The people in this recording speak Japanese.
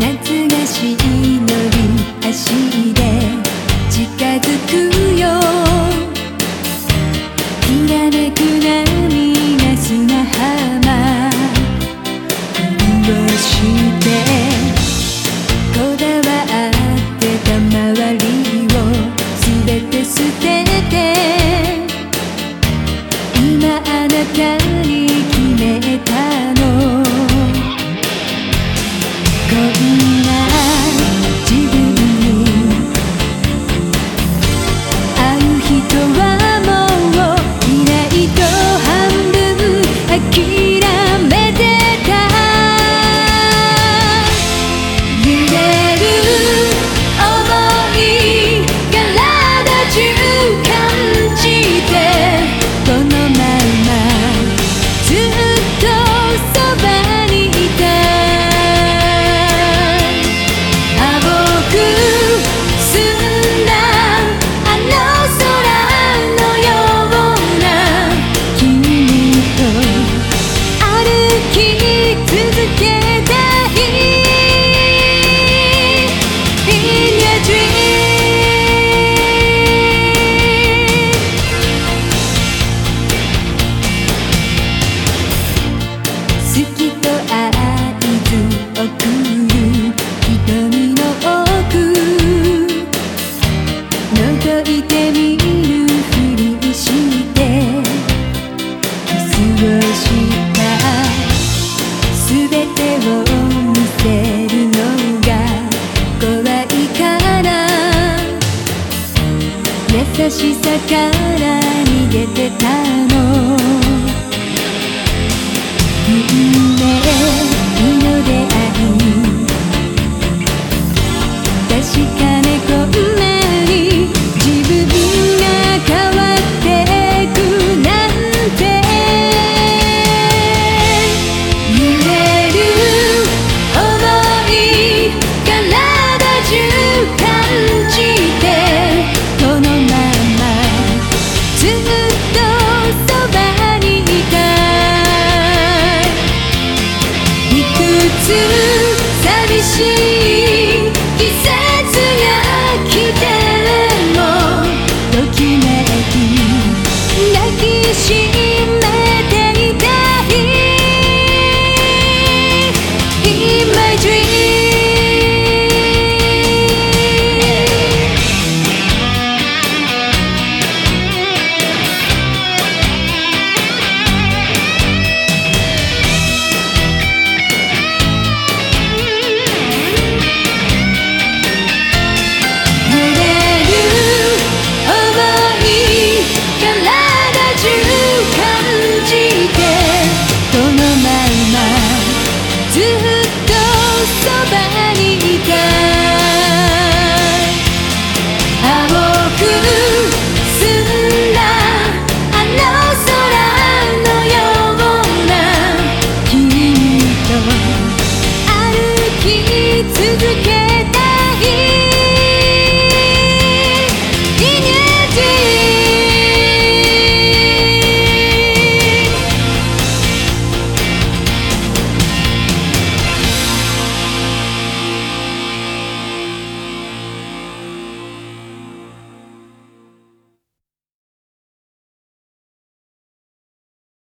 夏がしのり足で近づくよ。きがなく波が砂浜うしてこだわって月と合図送る瞳の奥覗いてみるふりしてキスをした。すべてを見せるのが怖いから。優しさから逃げてたの。夢あばいくすんだあの空のような君と歩きつね